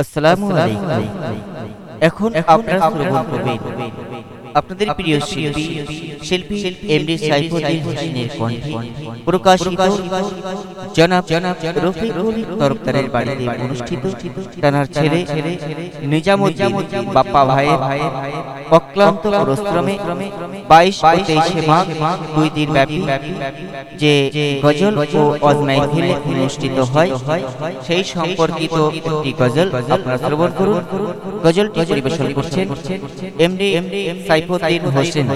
আসসালামু আলাইকুম। এখন আপনারা শুরু করবেন। আপনাদের প্রিয় শিল্পী শিল্পী এমডি সাইফুদ্দিন হোসেনের কণ্ঠে প্রকাশিত জনাব জনাব রফিকুল তরফদারের বাড়িতে অনুষ্ঠিত তানার ছেলে নিজামুদ্দিন বাপ্পা ভাইয়ে অক্লান্ত পরিশ্রমে বাইশ ও তেইশে মাঘ দুই দিন ব্যাপী যে গজল ও অজ মাহফিল অনুষ্ঠিত হয়। সেই সম্পর্কিত একটি গজল আপনারা শ্রবণ করুন। গজলটি পরিবেশন করছেন। এমডি সাইফুদ্দিন হোসেন।